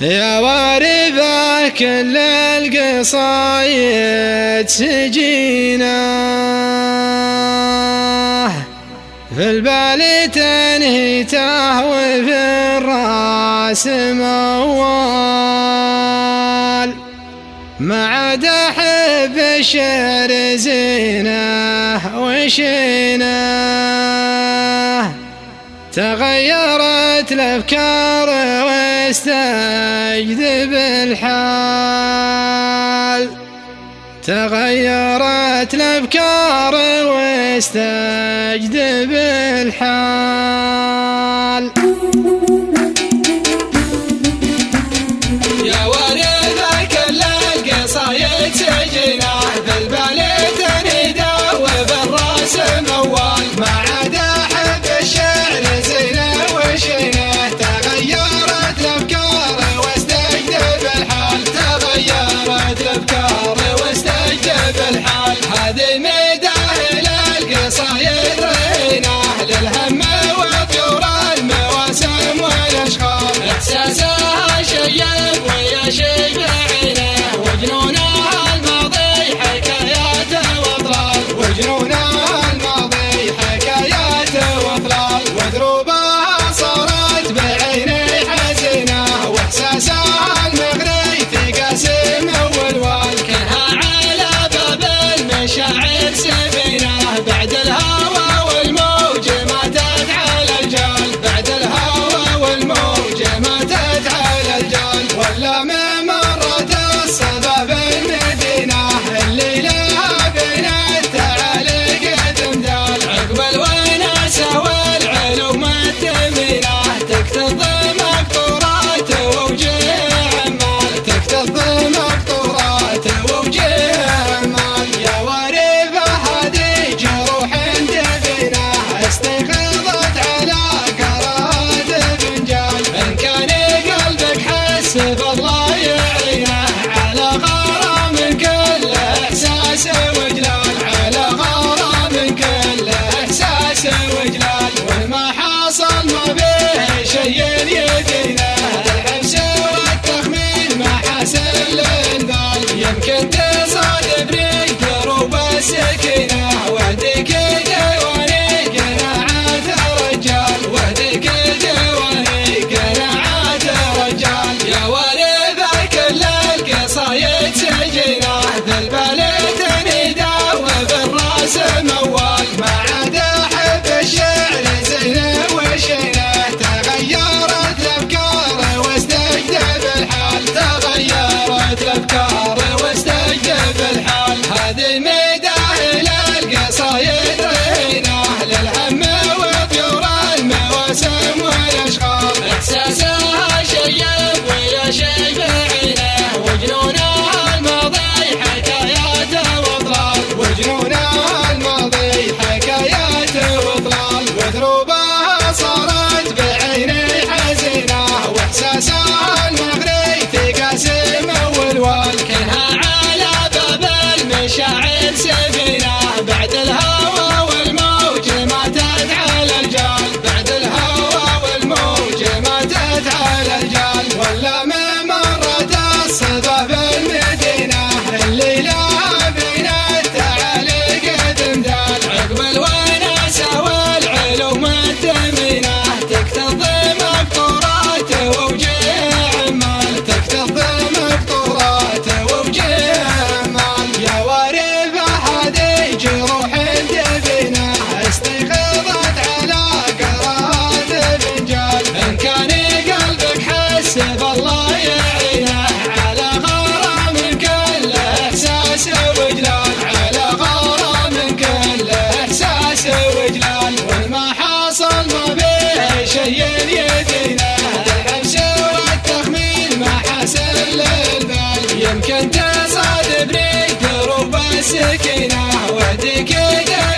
يا وارثة كل القصايد سجينة. في البال تنهيته وفي الرأس موال. ما عاد أحب الشعر زينة وشينة. تغيرت الأفكار واستجذب الحال تغيرت الأفكار واستجذب الحال يا ورد كل القصايد جناح بالبلد يمكن تصادفني سكينة السكينة يا